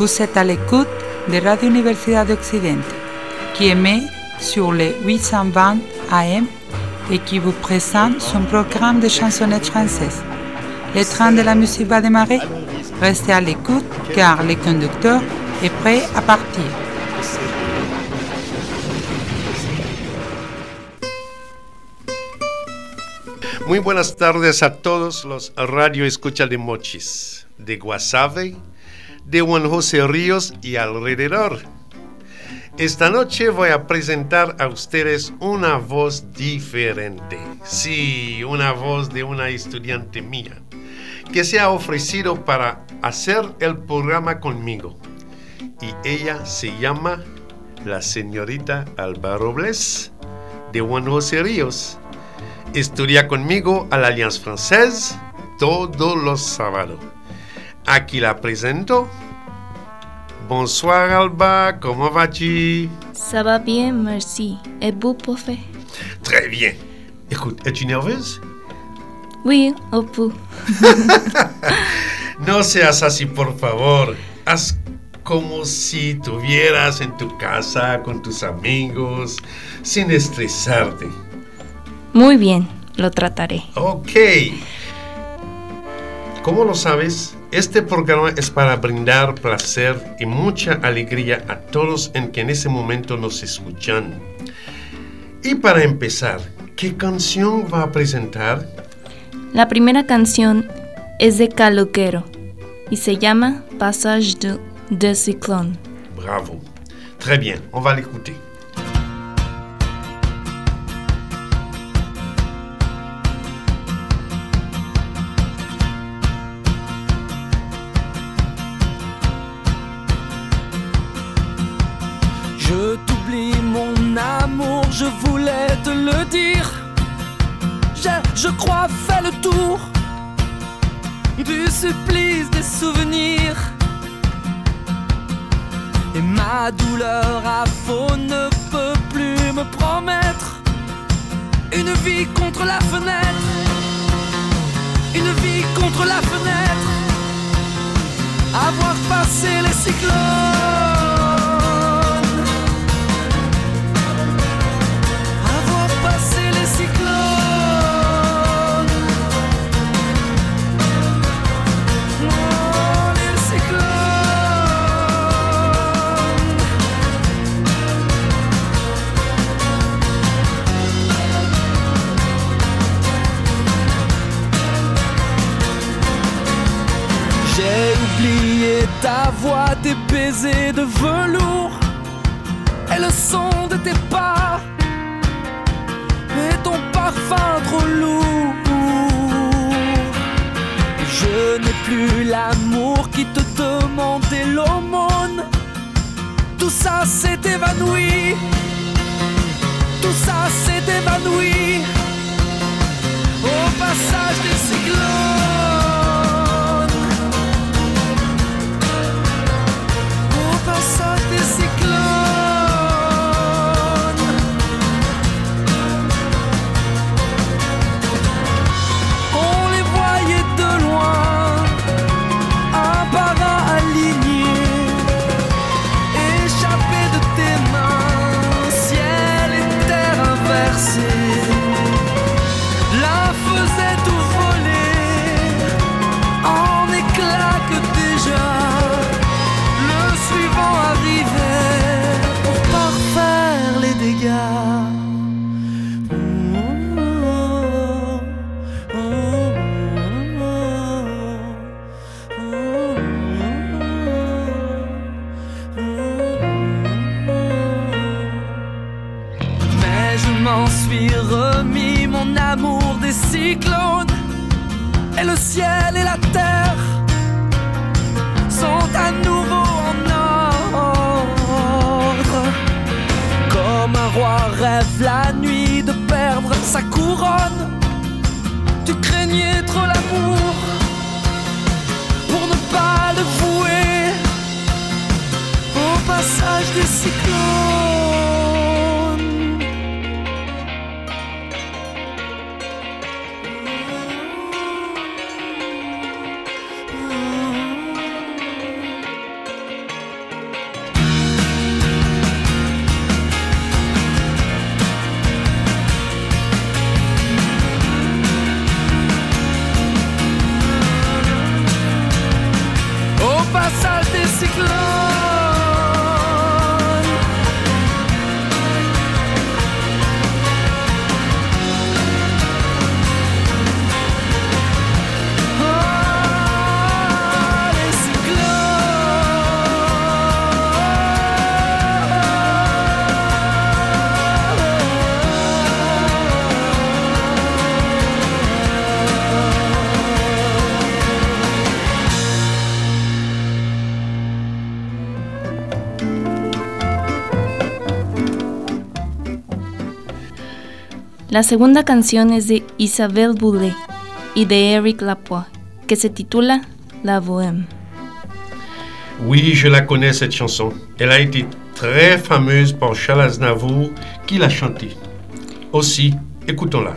Vous êtes à l'écoute de Radio Universidad de Occidente, qui émet sur les 820 AM et qui vous présente son programme de chansonnettes françaises. Le train de la musique va démarrer. Restez à l'écoute car le conducteur est prêt à partir. Muy buenas tardes a todos los radio escucha de Mochis, de Guasave, de Juan José Ríos y alrededor. Esta noche voy a presentar a ustedes una voz diferente. Sí, una voz de una estudiante mía que se ha ofrecido para hacer el programa conmigo. Y ella se llama la señorita Alba Robles de Juan José Ríos. Estudia conmigo a la Alliance Française todos los sábados. Aquí la presento. Bonsoir Alba, comment vas-tu Ça va bien, merci. Et vous, prof Très bien. Écoute, es-tu nerveuse Oui, un peu. No seas así, por favor. Haz como si estuvieras en tu casa con tus amigos, sin estresarte. Muy bien, lo trataré. Ok. Como lo sabes, este programa es para brindar placer y mucha alegría a todos en que en ese momento nos escuchan. Y para empezar, ¿qué canción va a presentar? La primera canción es de Caloquero y se llama Passage de, de Cyclone. Bravo. Très bien, on va l'écouter. Ça s'est évanoui. Tout ça s'est évanoui au passage des La segunda canción es de Isabelle Boulay y de Eric Lapois, que se titula La Bohème. Oui, je la connais cette chanson. Elle a été très fameuse par Charles Aznavour qui l'a chantée. Aussi, écoutons-la.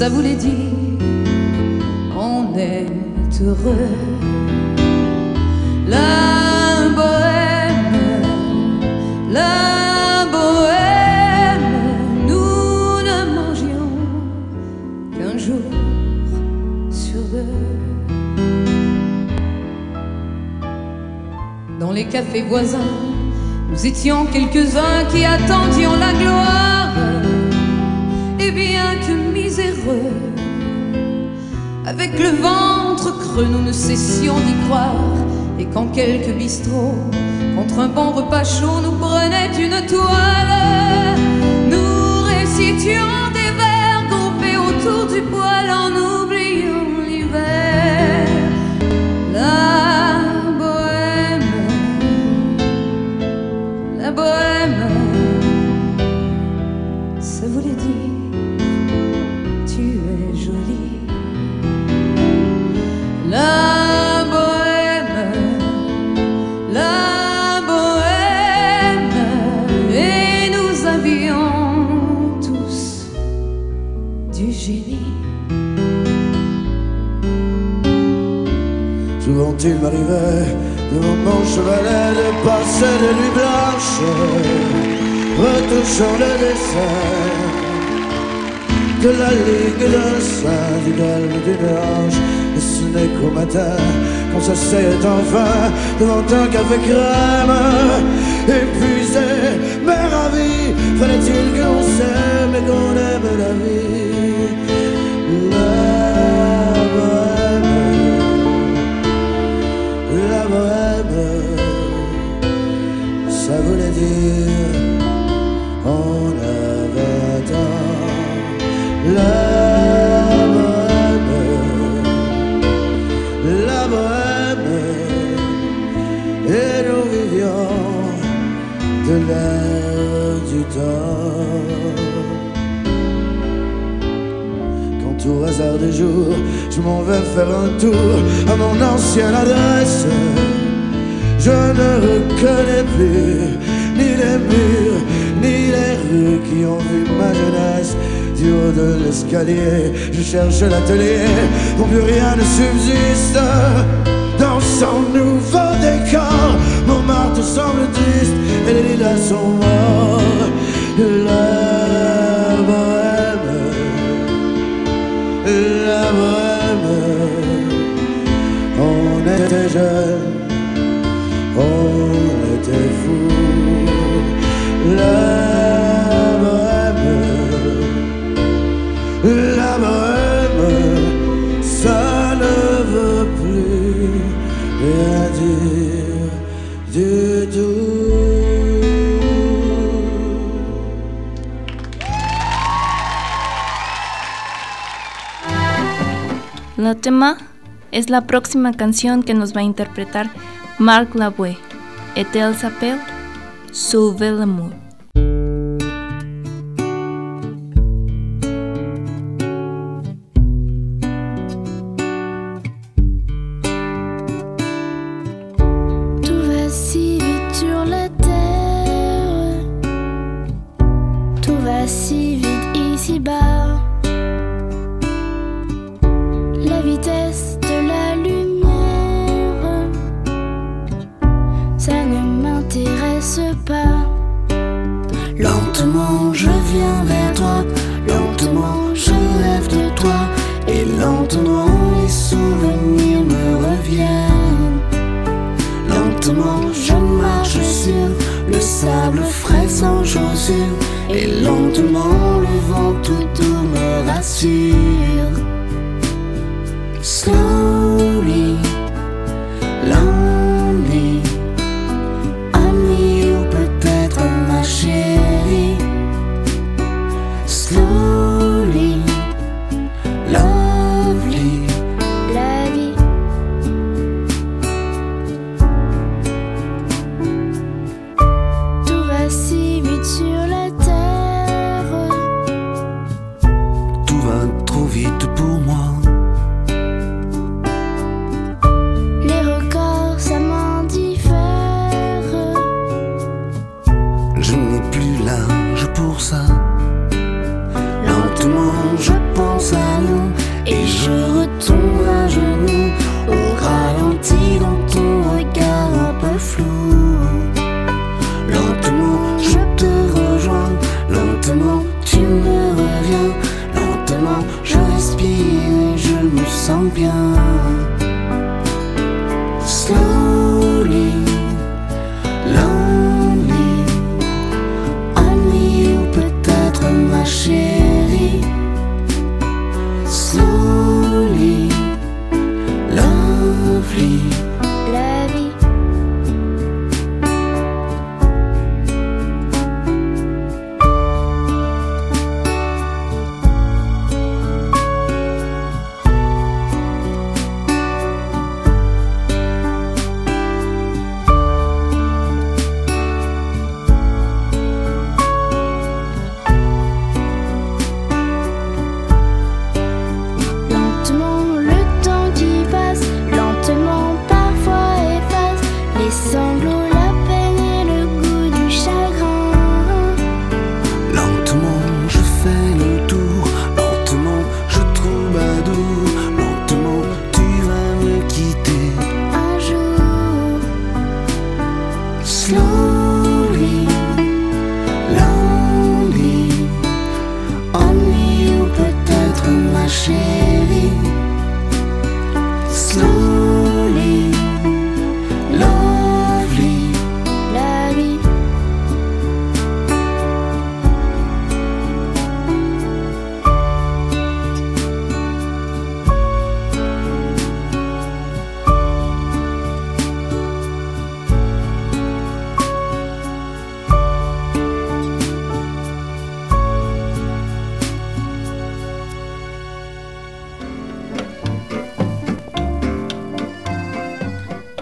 Ça voulait dire on est heureux. La bohème, la bohème, nous ne mangions qu'un jour sur deux. Dans les cafés voisins, nous étions quelques-uns qui attendions la gloire. Nous ne cessions d'y croire. Et quand quelques bistrots, contre un bon repas chaud, nous prenaient une toile, nous récitions des vers groupés autour du poêle en oubliant Souvent il m'arrivait devant mon chevalet de passer des nuits blanches, retouchant le dessin de la ligue d'un sein, du galme d'une hanche. Et ce n'est qu'au matin qu'on s'asseyait enfin devant un café crème, épuisé, mais ravi. Fallait-il qu'on s'aime et qu'on aime la vie? De l'air du temps. Quand au hasard des jours, je m'en vais faire un tour à mon ancienne adresse. Je ne reconnais plus ni les murs, ni les rues qui ont vu ma jeunesse. Du haut de l'escalier, je cherche l'atelier où plus rien ne subsiste. Dans son nouveau décor, mon marteau semble triste lilas sont morts. La bohème la bohème. On était jeunes, on était fous. La tema es la próxima canción que nos va a interpretar Marc Lavoie, et elle s'appelle Sauver l'amour. Je viens vers toi,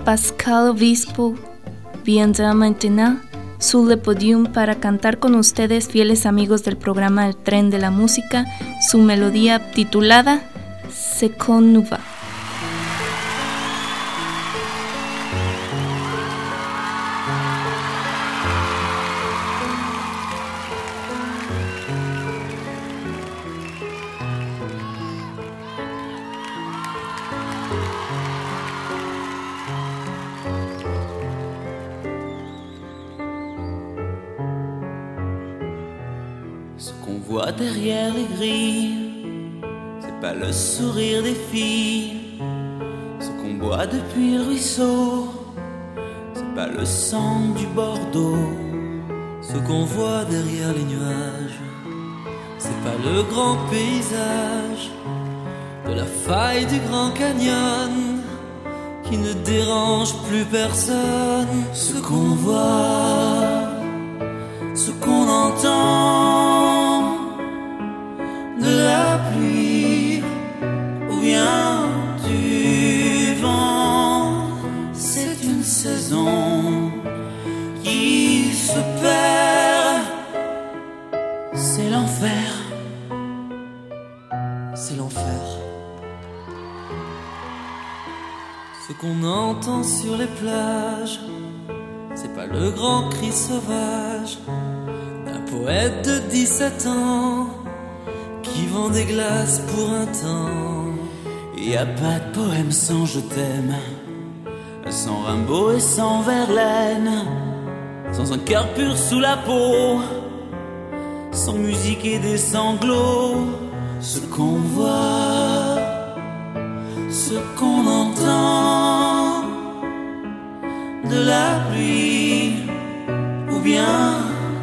Pascal Obispo viendrá maintenant sur le podium para cantar con ustedes, fieles amigos del programa El Tren de la Música, su melodía titulada Se con Ce qu'on voit derrière les nuages, c'est pas le grand paysage de la faille du Grand Canyon qui ne dérange plus personne. Ce qu'on voit ce qu'on entend qu'on entend sur les plages, c'est pas le grand cri sauvage d'un poète de 17 ans qui vend des glaces pour un temps. Y a pas de poème sans je t'aime, sans Rimbaud et sans Verlaine, sans un cœur pur sous la peau. sans musique et des sanglots, ce qu'on voit, ce qu'on entend, de la pluie ou bien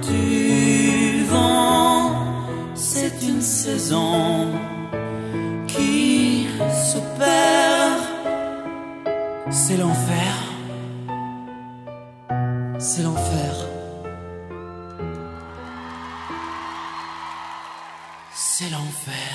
du vent, c'est une saison qui se perd, c'est l'enfer, c'est l'enfer. c'est l'enfer.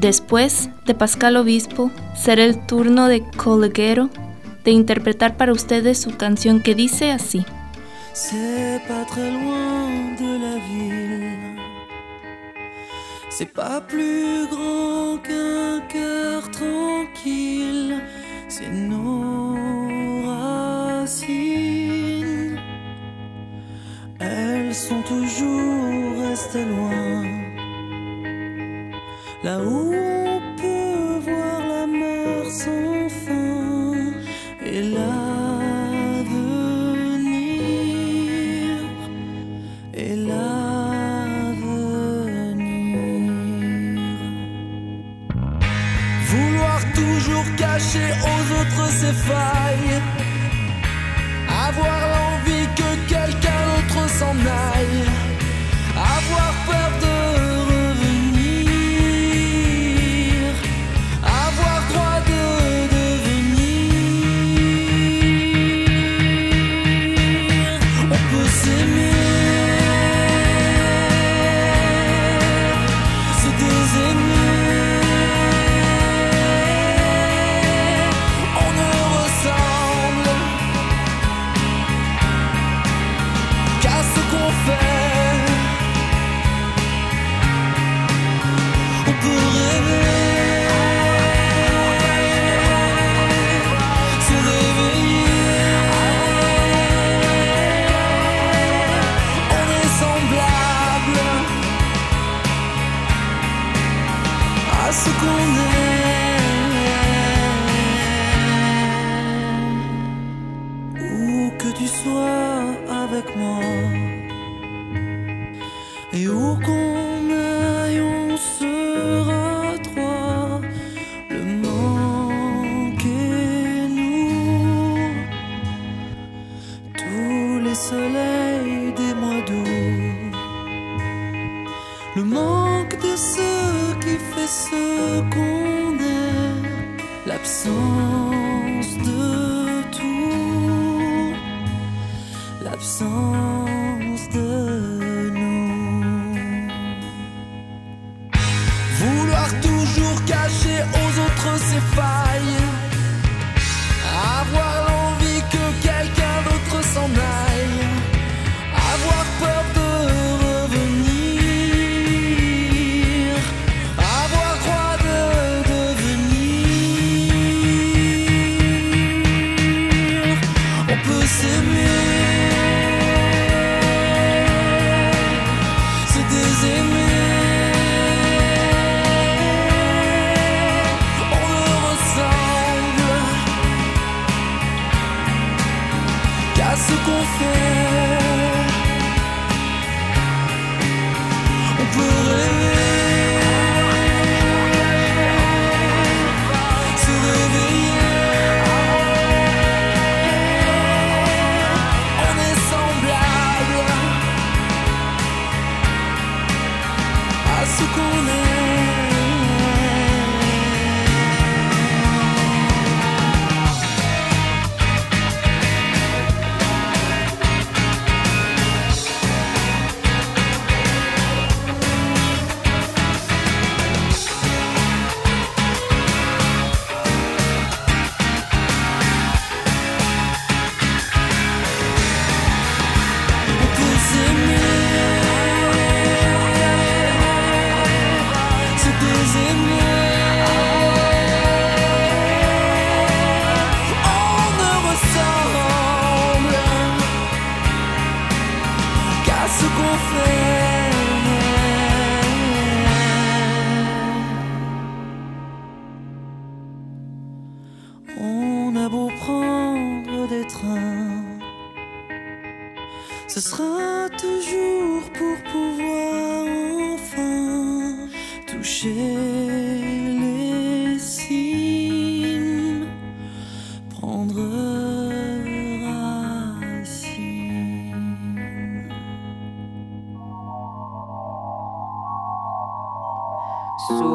Después de Pascal Obispo, será el turno de Coleguero de interpretar para ustedes su canción que dice así. C'est pas très loin de la ville. C'est pas plus grand qu'un cœur tranquille. C'est nos racines. Elles sont toujours restées loin. Là où l'absence de tout, l'absence. Ce qu'on.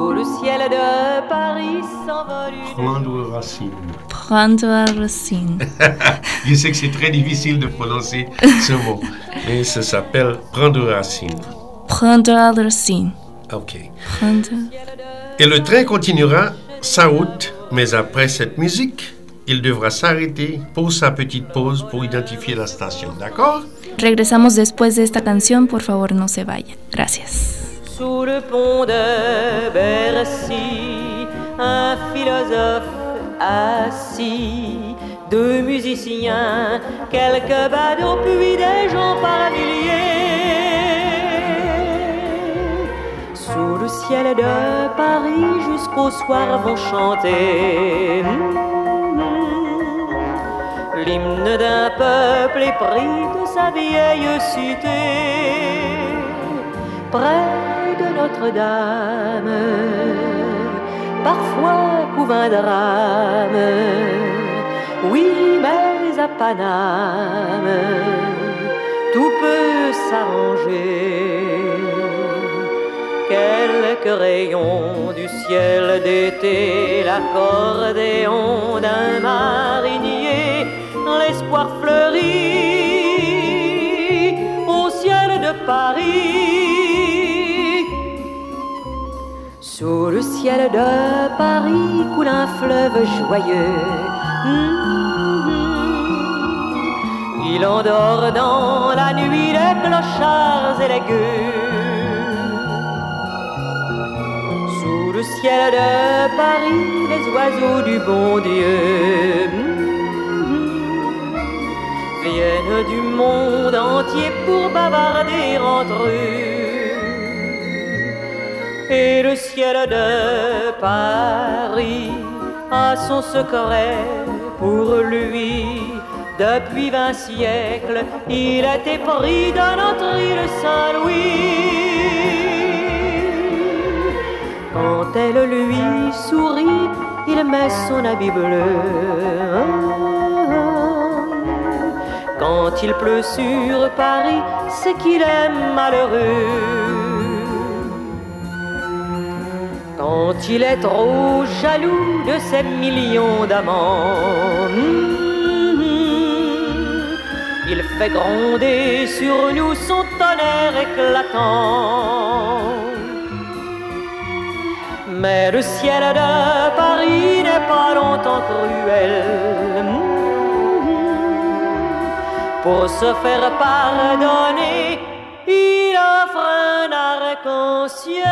Sous le ciel de Paris s'envole Prendre racine. Prendre racine. Je sais que c'est très difficile de prononcer ce mot, mais ça s'appelle prendre racine. Prendre racine. Ok. Prendre. Et le train continuera sa route, mais après cette musique, il devra s'arrêter pour sa petite pause pour identifier la station, d'accord? Regresamos después de esta canción, por favor no se vayan. Gracias. Sous le pont de Bercy, un philosophe assis, deux musiciens, quelques badauds, puis des gens par milliers. Sous le ciel de Paris, jusqu'au soir vont chanter l'hymne d'un peuple épris de sa vieille cité près Notre-Dame. Parfois couvre un drame, oui, mais à Paname, tout peut s'arranger. Quelques rayons du ciel d'été, l'accordéon d'un marinier, l'espoir fleurit au ciel de Paris. Sous le ciel de Paris coule un fleuve joyeux. Mhm. Il endort dans la nuit les clochards et les gueux. Sous le ciel de Paris, les oiseaux du bon Dieu mhm, viennent du monde entier pour bavarder entre eux. Et le ciel de Paris a son secret pour lui. Depuis vingt siècles, il a été pris dans notre île Saint-Louis. Quand elle lui sourit, il met son habit bleu. Quand il pleut sur Paris, c'est qu'il est malheureux. Quand il est trop jaloux de ses millions d'amants, il fait gronder sur nous son tonnerre éclatant. Mais le ciel de Paris n'est pas longtemps cruel. Pour se faire pardonner, il offre un arc-en-ciel.